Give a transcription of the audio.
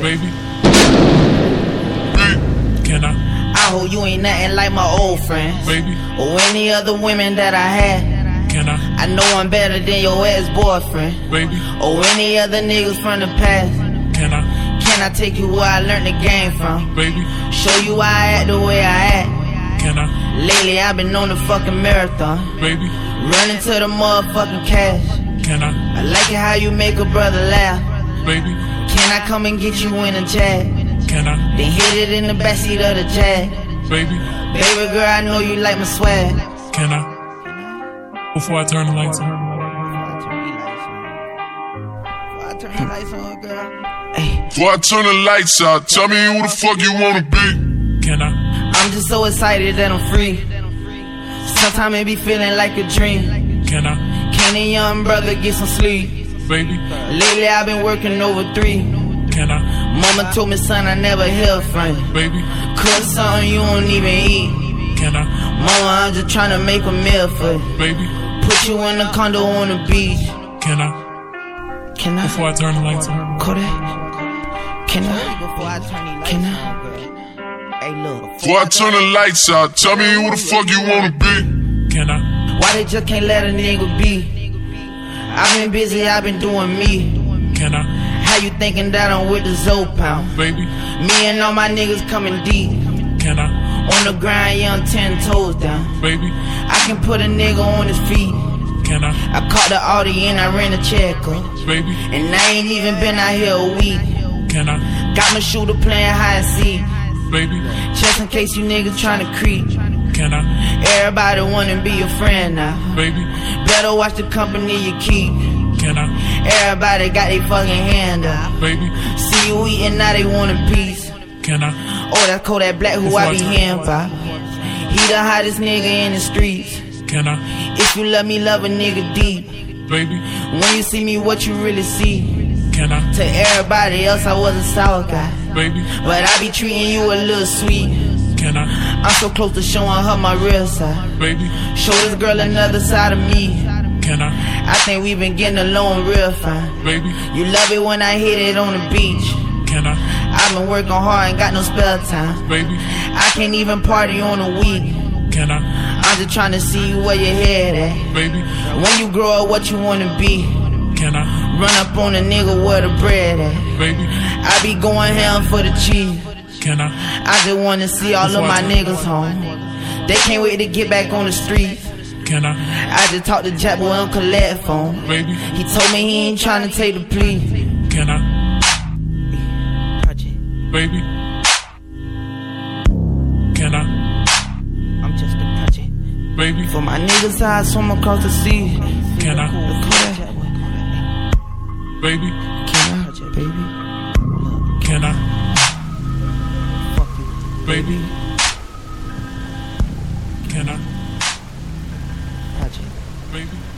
baby. Can I? I hope you ain't nothing like my old friends. Baby. Or any other women that I had. Can I? I know I'm better than your ex boyfriend. Baby. Or any other niggas from the past. Can I? Can I take you where I learned the game from? Baby. Show you why I act the way I act. Can I? Lately I've been on the fucking marathon. Baby. Running to the motherfucking cash. Can I? I like it how you make a brother laugh. Baby. Can I come and get you in a jag? can I? Then hit it in the backseat of the jag. Baby, Baby girl, I know you like my swag. can I? Before I turn the lights on. Before I turn the lights on, girl. Hey, Before I turn the lights out, tell me who the fuck you wanna be. Can I? I'm just so excited that I'm free. Sometimes it be feeling like a dream. Can I? Can a young brother get some sleep? Baby, Lately I've been working over three. can I? Mama told me, son, I never hear from you. Baby, Cook something you don't even eat. can I? Mama, I'm just trying to make a meal for you. Baby, Put you in a condo on the beach. can I? Can I? Before I turn the lights on. Kodak? Can I? Can I? Hey, look. Before I turn the lights out, tell me who the fuck you wanna be. Can I? Why they just can't let a nigga be? I've been busy, I've been doing me. Can I? How you thinking that I'm with the Zoe pound? Baby, Me and all my niggas coming deep. can I? On the grind, yeah, I'm ten toes down. Baby, I can put a nigga on his feet. can I? I caught the Audi and I ran a check up. Baby, And I ain't even been out here a week. can I? Got my shooter playing high and seek. Baby, Just in case you niggas trying to creep. Can I? Everybody wanna be your friend now. Baby, Better watch the company you keep. can I? Everybody got their fucking hand up. Baby, See you eating, now they want a piece. can I? Oh, that's Kodak Black who I be hearing about. He the hottest nigga in the streets. Can I? If you love me, love a nigga deep. Baby, When you see me, what you really see. can I? To everybody else, I was a sour guy. Baby, But I be treating you a little sweet. Can I? I'm so close to showing her my real side. Baby, Show this girl another side of me. can I? I think we've been getting along real fine. Baby, You love it when I hit it on the beach. can I? I've been working hard and got no spare time. Baby, I can't even party on a week. can I? I'm just trying to see where your head at. Baby, When you grow up, what you wanna be? can I? Run up on a nigga where the bread at. Baby, I be going ham for the cheese. Can I? I just wanna see all of my niggas home. They can't wait to get back on the streets. Can I? I just talked to Jackboy on collect phone. Baby, He told me he ain't trying to take the plea. can I? Baby, can I? I'm just a project. Baby, For my niggas, I swim across the sea. can I? Baby, Can I, baby? can I? Baby, can I? Project. Baby.